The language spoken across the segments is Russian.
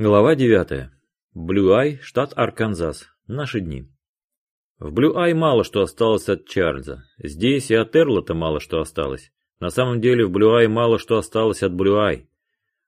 Глава 9. Блю-Ай, штат Арканзас. Наши дни. В Блю-Ай мало что осталось от Чарльза. Здесь и от Эрла-то мало что осталось. На самом деле в Блю-Ай мало что осталось от Блю-Ай.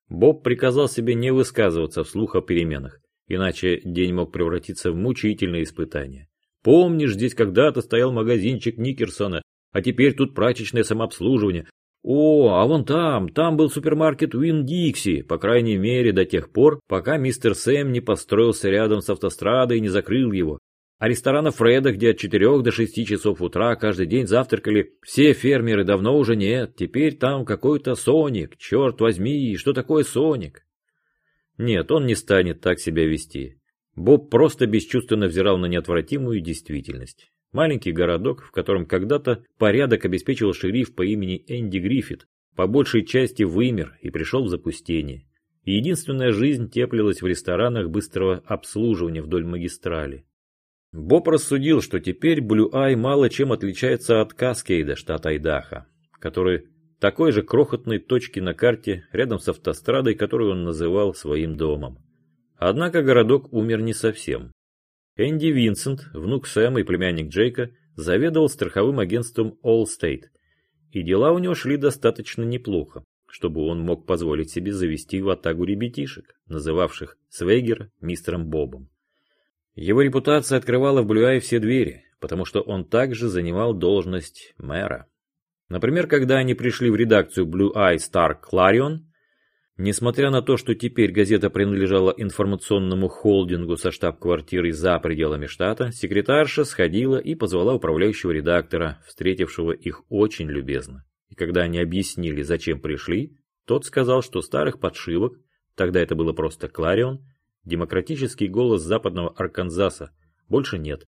Боб приказал себе не высказываться вслух о переменах, иначе день мог превратиться в мучительное испытание. Помнишь, здесь когда-то стоял магазинчик Никерсона, а теперь тут прачечная самообслуживание, о, а вон там, там был супермаркет Уин Дикси, по крайней мере до тех пор, пока мистер Сэм не построился рядом с автострадой и не закрыл его. А ресторана Фреда, где от 4 до 6 часов утра каждый день завтракали все фермеры, давно уже нет. Теперь там какой-то Соник, черт возьми, что такое Соник? Нет, он не станет так себя вести. Боб просто бесчувственно взирал на неотвратимую действительность. Маленький городок, в котором когда-то порядок обеспечил шериф по имени Энди Гриффит, по большей части вымер и пришел в запустение. Единственная жизнь теплилась в ресторанах быстрого обслуживания вдоль магистрали. Боб рассудил, что теперь Блю-Ай мало чем отличается от Каскейда, штата Айдаха, который такой же крохотной точки на карте рядом с автострадой, которую он называл своим домом. Однако городок умер не совсем. Энди Винсент, внук Сэма и племянник Джейка, заведовал страховым агентством Allstate, и дела у него шли достаточно неплохо, чтобы он мог позволить себе завести в атагу ребятишек, называвших Свегера мистером Бобом. Его репутация открывала в Блюае все двери, потому что он также занимал должность мэра. Например, когда они пришли в редакцию Blue Eye Star Clarion, Несмотря на то, что теперь газета принадлежала информационному холдингу со штаб-квартирой за пределами штата, секретарша сходила и позвала управляющего редактора, встретившего их очень любезно. И когда они объяснили, зачем пришли, тот сказал, что старых подшивок, тогда это было просто Кларион, демократический голос западного Арканзаса, больше нет.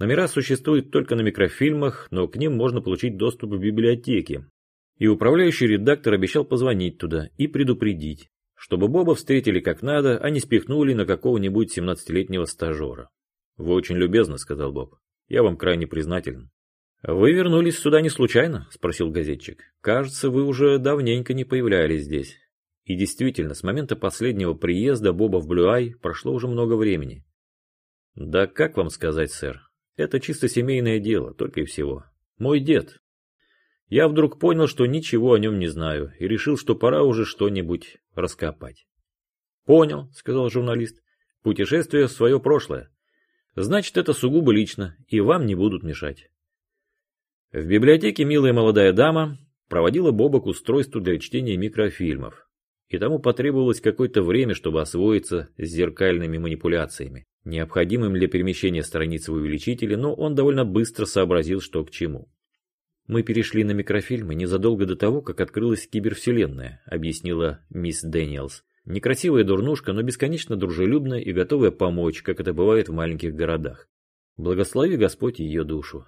Номера существуют только на микрофильмах, но к ним можно получить доступ в библиотеке, и управляющий редактор обещал позвонить туда и предупредить, чтобы Боба встретили как надо, а не спихнули на какого-нибудь 17-летнего стажера. «Вы очень любезны», — сказал Боб. «Я вам крайне признателен». «Вы вернулись сюда не случайно?» — спросил газетчик. «Кажется, вы уже давненько не появлялись здесь». И действительно, с момента последнего приезда Боба в Блюай прошло уже много времени. «Да как вам сказать, сэр? Это чисто семейное дело, только и всего. Мой дед, я вдруг понял, что ничего о нем не знаю, и решил, что пора уже что-нибудь раскопать. «Понял», — сказал журналист, — «путешествие в свое прошлое. Значит, это сугубо лично, и вам не будут мешать». В библиотеке милая молодая дама проводила Боба к устройству для чтения микрофильмов, и тому потребовалось какое-то время, чтобы освоиться с зеркальными манипуляциями, необходимым для перемещения страницы в увеличителе, но он довольно быстро сообразил, что к чему. «Мы перешли на микрофильмы незадолго до того, как открылась кибервселенная», объяснила мисс Дэниелс. «Некрасивая дурнушка, но бесконечно дружелюбная и готовая помочь, как это бывает в маленьких городах. Благослови Господь ее душу.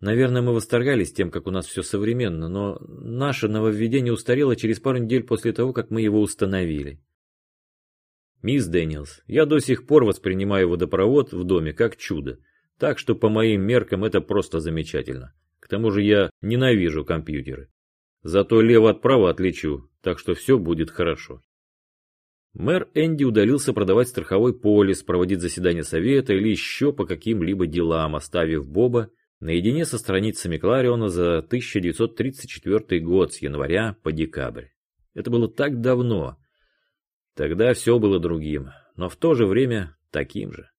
Наверное, мы восторгались тем, как у нас все современно, но наше нововведение устарело через пару недель после того, как мы его установили. Мисс Дэниелс, я до сих пор воспринимаю водопровод в доме как чудо, так что по моим меркам это просто замечательно. К тому же я ненавижу компьютеры. Зато лево от права отличу, так что все будет хорошо. Мэр Энди удалился продавать страховой полис, проводить заседание совета или еще по каким-либо делам, оставив Боба наедине со страницами Клариона за 1934 год с января по декабрь. Это было так давно. Тогда все было другим, но в то же время таким же.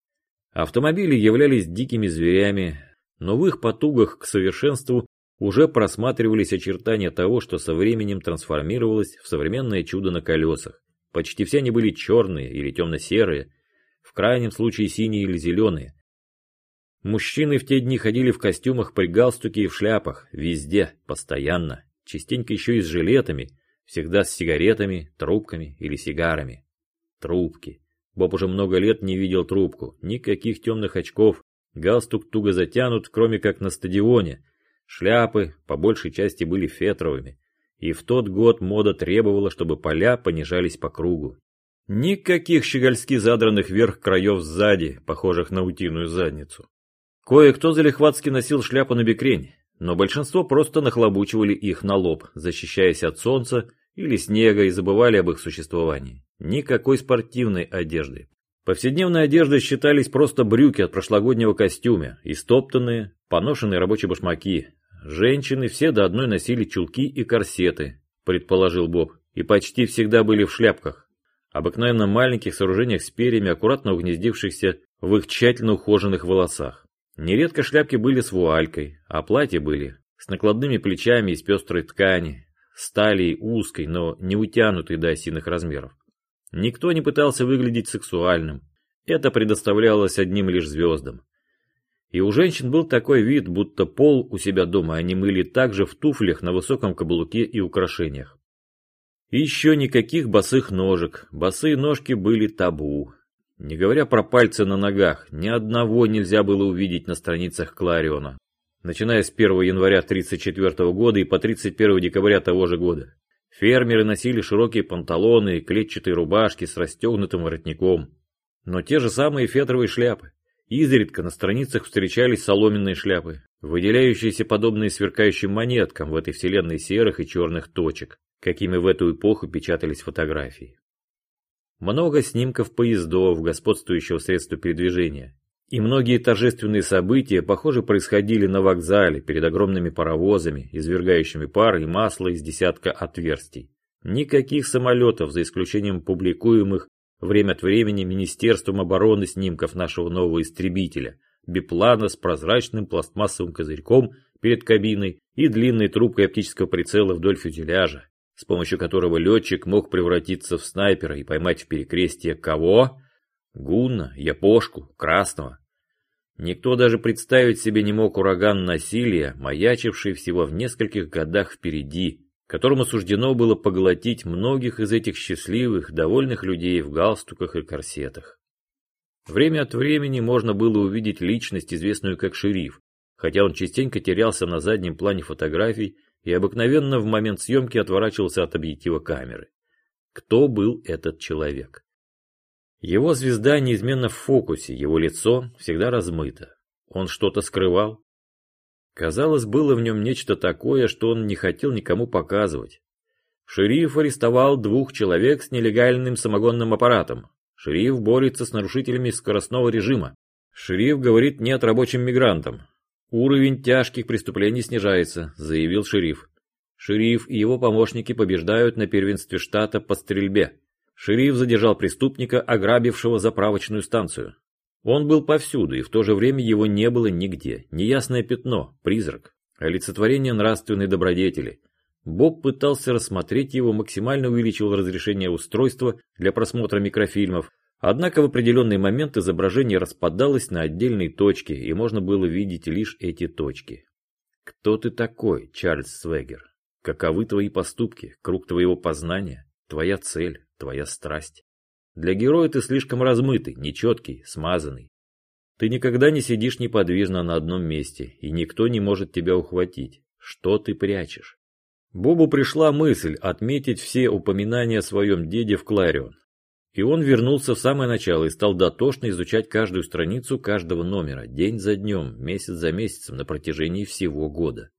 Автомобили являлись дикими зверями, но в их потугах к совершенству уже просматривались очертания того, что со временем трансформировалось в современное чудо на колесах. Почти все они были черные или темно-серые, в крайнем случае синие или зеленые. Мужчины в те дни ходили в костюмах при галстуке и в шляпах, везде, постоянно, частенько еще и с жилетами, всегда с сигаретами, трубками или сигарами. Трубки. Боб уже много лет не видел трубку, никаких темных очков, Галстук туго затянут, кроме как на стадионе. Шляпы по большей части были фетровыми. И в тот год мода требовала, чтобы поля понижались по кругу. Никаких щегольски задранных вверх краев сзади, похожих на утиную задницу. Кое-кто залихватски носил шляпу на бекрень, но большинство просто нахлобучивали их на лоб, защищаясь от солнца или снега и забывали об их существовании. Никакой спортивной одежды. Повседневной одеждой считались просто брюки от прошлогоднего костюма, истоптанные, поношенные рабочие башмаки. Женщины все до одной носили чулки и корсеты, предположил Боб, и почти всегда были в шляпках. Обыкновенно маленьких сооружениях с перьями, аккуратно угнездившихся в их тщательно ухоженных волосах. Нередко шляпки были с вуалькой, а платья были с накладными плечами из пестрой ткани, стали узкой, но не утянутой до осиных размеров. Никто не пытался выглядеть сексуальным, это предоставлялось одним лишь звездам. И у женщин был такой вид, будто пол у себя дома они мыли также в туфлях на высоком каблуке и украшениях. И еще никаких босых ножек, босые ножки были табу. Не говоря про пальцы на ногах, ни одного нельзя было увидеть на страницах Клариона начиная с 1 января 1934 года и по 31 декабря того же года. Фермеры носили широкие панталоны и клетчатые рубашки с расстегнутым воротником. Но те же самые фетровые шляпы. Изредка на страницах встречались соломенные шляпы, выделяющиеся подобные сверкающим монеткам в этой вселенной серых и черных точек, какими в эту эпоху печатались фотографии. Много снимков поездов, господствующего средства передвижения, и многие торжественные события, похоже, происходили на вокзале перед огромными паровозами, извергающими пар и масло из десятка отверстий. Никаких самолетов, за исключением публикуемых время от времени Министерством обороны снимков нашего нового истребителя, биплана с прозрачным пластмассовым козырьком перед кабиной и длинной трубкой оптического прицела вдоль фюзеляжа, с помощью которого летчик мог превратиться в снайпера и поймать в перекрестие кого? Гунна, Япошку, Красного. Никто даже представить себе не мог ураган насилия, маячивший всего в нескольких годах впереди, которому суждено было поглотить многих из этих счастливых, довольных людей в галстуках и корсетах. Время от времени можно было увидеть личность, известную как шериф, хотя он частенько терялся на заднем плане фотографий и обыкновенно в момент съемки отворачивался от объектива камеры. Кто был этот человек? Его звезда неизменно в фокусе, его лицо всегда размыто. Он что-то скрывал. Казалось, было в нем нечто такое, что он не хотел никому показывать. Шериф арестовал двух человек с нелегальным самогонным аппаратом. Шериф борется с нарушителями скоростного режима. Шериф говорит нет рабочим мигрантам. Уровень тяжких преступлений снижается, заявил шериф. Шериф и его помощники побеждают на первенстве штата по стрельбе. Шериф задержал преступника, ограбившего заправочную станцию. Он был повсюду, и в то же время его не было нигде. Неясное пятно, призрак, олицетворение нравственной добродетели. Боб пытался рассмотреть его, максимально увеличивал разрешение устройства для просмотра микрофильмов, однако в определенный момент изображение распадалось на отдельные точки, и можно было видеть лишь эти точки. Кто ты такой, Чарльз Свегер? Каковы твои поступки, круг твоего познания, твоя цель? Твоя страсть. Для героя ты слишком размытый, нечеткий, смазанный. Ты никогда не сидишь неподвижно на одном месте, и никто не может тебя ухватить. Что ты прячешь? Бобу пришла мысль отметить все упоминания о своем деде в Кларион. И он вернулся в самое начало и стал дотошно изучать каждую страницу каждого номера, день за днем, месяц за месяцем, на протяжении всего года.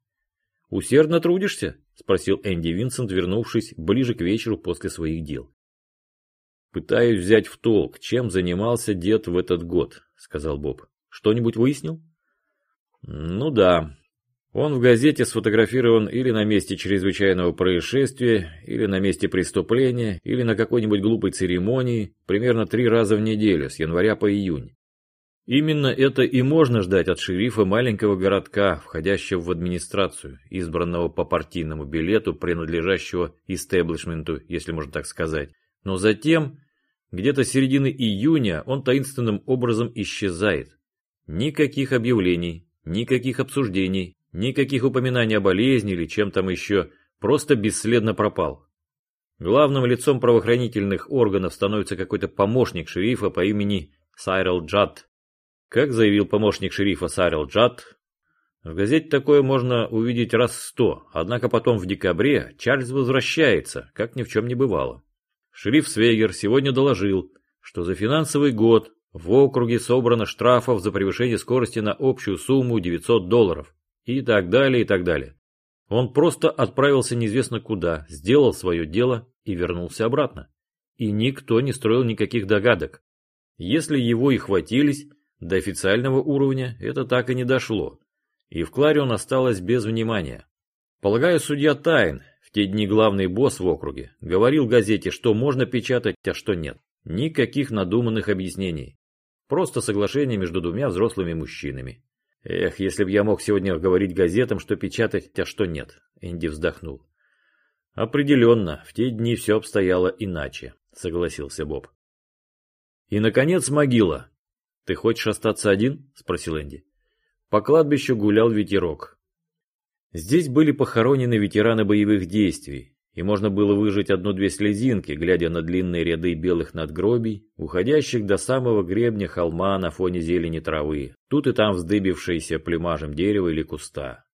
«Усердно трудишься?» – спросил Энди Винсент, вернувшись ближе к вечеру после своих дел. «Пытаюсь взять в толк, чем занимался дед в этот год», — сказал Боб. «Что-нибудь выяснил?» «Ну да. Он в газете сфотографирован или на месте чрезвычайного происшествия, или на месте преступления, или на какой-нибудь глупой церемонии, примерно три раза в неделю, с января по июнь. Именно это и можно ждать от шерифа маленького городка, входящего в администрацию, избранного по партийному билету, принадлежащего истеблишменту, если можно так сказать. Но затем, где-то середины июня, он таинственным образом исчезает. Никаких объявлений, никаких обсуждений, никаких упоминаний о болезни или чем там еще, просто бесследно пропал. Главным лицом правоохранительных органов становится какой-то помощник шерифа по имени Сайрел Джад. Как заявил помощник шерифа Сайрел Джад, в газете такое можно увидеть раз сто, однако потом в декабре Чарльз возвращается, как ни в чем не бывало. Шериф Свегер сегодня доложил, что за финансовый год в округе собрано штрафов за превышение скорости на общую сумму 900 долларов. И так далее, и так далее. Он просто отправился неизвестно куда, сделал свое дело и вернулся обратно. И никто не строил никаких догадок. Если его и хватились, до официального уровня это так и не дошло. И в Кларион осталось без внимания. Полагаю, судья Тайн, в те дни главный босс в округе, говорил газете, что можно печатать, а что нет. Никаких надуманных объяснений. Просто соглашение между двумя взрослыми мужчинами. Эх, если бы я мог сегодня говорить газетам, что печатать, а что нет. Энди вздохнул. Определенно, в те дни все обстояло иначе, согласился Боб. И, наконец, могила. Ты хочешь остаться один? Спросил Энди. По кладбищу гулял ветерок. Здесь были похоронены ветераны боевых действий, и можно было выжать одну-две слезинки, глядя на длинные ряды белых надгробий, уходящих до самого гребня холма на фоне зелени травы, тут и там вздыбившиеся плюмажем дерева или куста.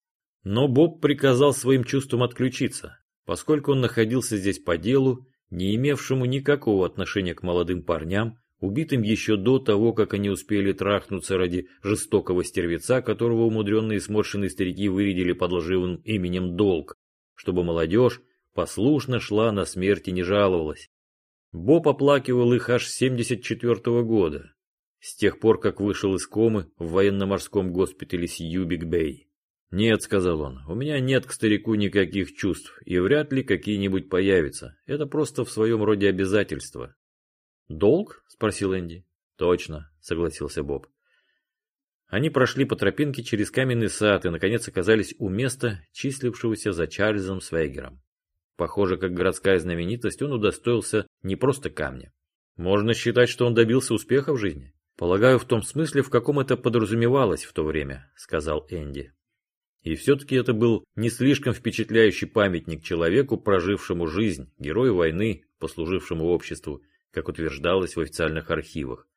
Но Боб приказал своим чувствам отключиться, поскольку он находился здесь по делу, не имевшему никакого отношения к молодым парням, убитым еще до того, как они успели трахнуться ради жестокого стервеца, которого умудренные сморщенные старики вырядили под лживым именем Долг, чтобы молодежь послушно шла на смерть и не жаловалась. Боб оплакивал их аж с 74 -го года, с тех пор, как вышел из комы в военно-морском госпитале Сьюбик-Бэй. «Нет», — сказал он, — «у меня нет к старику никаких чувств, и вряд ли какие-нибудь появятся. Это просто в своем роде обязательство. «Долг?» – спросил Энди. «Точно», – согласился Боб. Они прошли по тропинке через каменный сад и, наконец, оказались у места, числившегося за Чарльзом Свейгером. Похоже, как городская знаменитость, он удостоился не просто камня. Можно считать, что он добился успеха в жизни. Полагаю, в том смысле, в каком это подразумевалось в то время, сказал Энди. И все-таки это был не слишком впечатляющий памятник человеку, прожившему жизнь, герою войны, послужившему обществу, как утверждалось в официальных архивах.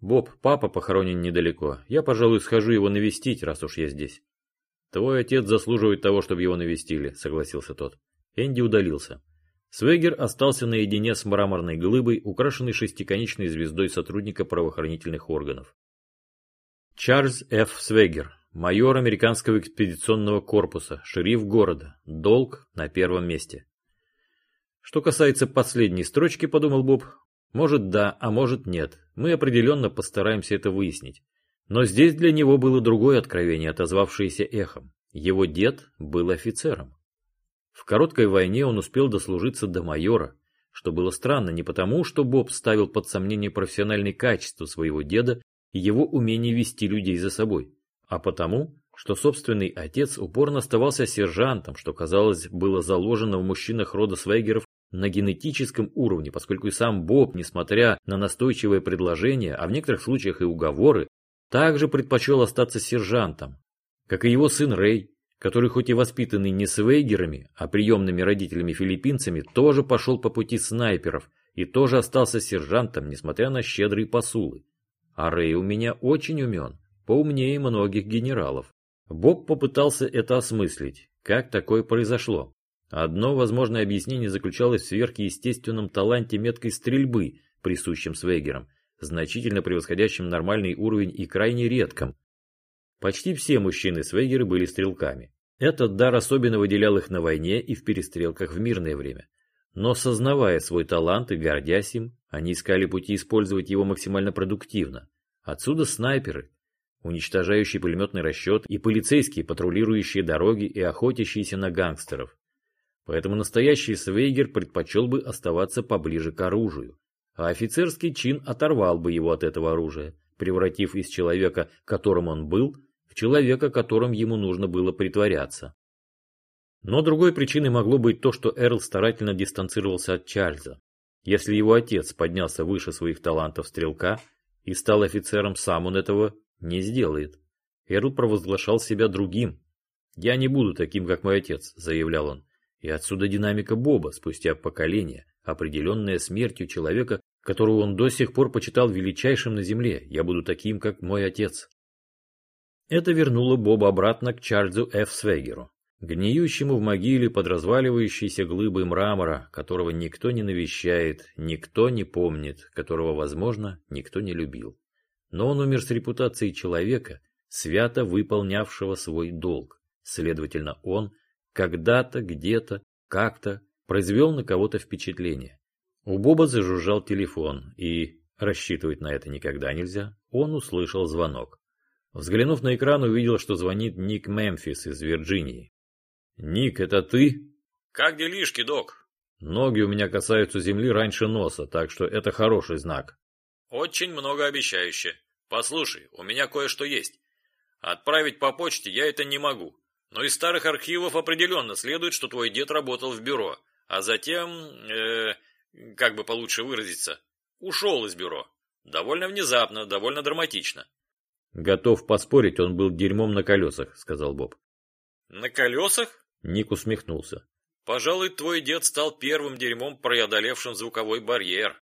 «Боб, папа похоронен недалеко. Я, пожалуй, схожу его навестить, раз уж я здесь». «Твой отец заслуживает того, чтобы его навестили», — согласился тот. Энди удалился. Свегер остался наедине с мраморной глыбой, украшенной шестиконечной звездой сотрудника правоохранительных органов. Чарльз Ф. Свегер, майор американского экспедиционного корпуса, шериф города, долг на первом месте. Что касается последней строчки, подумал Боб, может да, а может нет. Мы определенно постараемся это выяснить. Но здесь для него было другое откровение, отозвавшееся эхом. Его дед был офицером. В короткой войне он успел дослужиться до майора, что было странно не потому, что Боб ставил под сомнение профессиональные качества своего деда и его умение вести людей за собой, а потому, что собственный отец упорно оставался сержантом, что, казалось, было заложено в мужчинах рода Свейгеров на генетическом уровне, поскольку и сам Боб, несмотря на настойчивое предложение, а в некоторых случаях и уговоры, также предпочел остаться сержантом, как и его сын Рэй, который хоть и воспитанный не свейгерами, а приемными родителями-филиппинцами, тоже пошел по пути снайперов и тоже остался сержантом, несмотря на щедрые посулы. А Рэй у меня очень умен, поумнее многих генералов. Боб попытался это осмыслить, как такое произошло. Одно возможное объяснение заключалось в сверхъестественном таланте меткой стрельбы, присущем Свегерам, значительно превосходящем нормальный уровень и крайне редком. Почти все мужчины-свегеры были стрелками. Этот дар особенно выделял их на войне и в перестрелках в мирное время. Но сознавая свой талант и гордясь им, они искали пути использовать его максимально продуктивно. Отсюда снайперы, уничтожающие пулеметный расчет, и полицейские, патрулирующие дороги и охотящиеся на гангстеров. Поэтому настоящий Свейгер предпочел бы оставаться поближе к оружию, а офицерский чин оторвал бы его от этого оружия, превратив из человека, которым он был, в человека, которым ему нужно было притворяться. Но другой причиной могло быть то, что Эрл старательно дистанцировался от Чарльза. Если его отец поднялся выше своих талантов стрелка и стал офицером, сам он этого не сделает. Эрл провозглашал себя другим. «Я не буду таким, как мой отец», — заявлял он. И отсюда динамика Боба спустя поколение, определенная смертью человека, которого он до сих пор почитал величайшим на земле. Я буду таким, как мой отец. Это вернуло Боба обратно к Чарльзу Ф. Свегеру, гниющему в могиле под разваливающейся глыбой мрамора, которого никто не навещает, никто не помнит, которого, возможно, никто не любил. Но он умер с репутацией человека, свято выполнявшего свой долг, Следовательно, он когда-то, где-то, как-то произвел на кого-то впечатление. У Боба зажужжал телефон, и, рассчитывать на это никогда нельзя, он услышал звонок. Взглянув на экран, увидел, что звонит Ник Мемфис из Вирджинии. «Ник, это ты?» «Как делишки, док?» «Ноги у меня касаются земли раньше носа, так что это хороший знак». «Очень многообещающе. Послушай, у меня кое-что есть. Отправить по почте я это не могу. Но из старых архивов определенно следует, что твой дед работал в бюро, а затем, э, как бы получше выразиться, ушел из бюро. Довольно внезапно, довольно драматично. «Готов поспорить, он был дерьмом на колесах», — сказал Боб. «На колесах?» — Ник усмехнулся. «Пожалуй, твой дед стал первым дерьмом, преодолевшим звуковой барьер.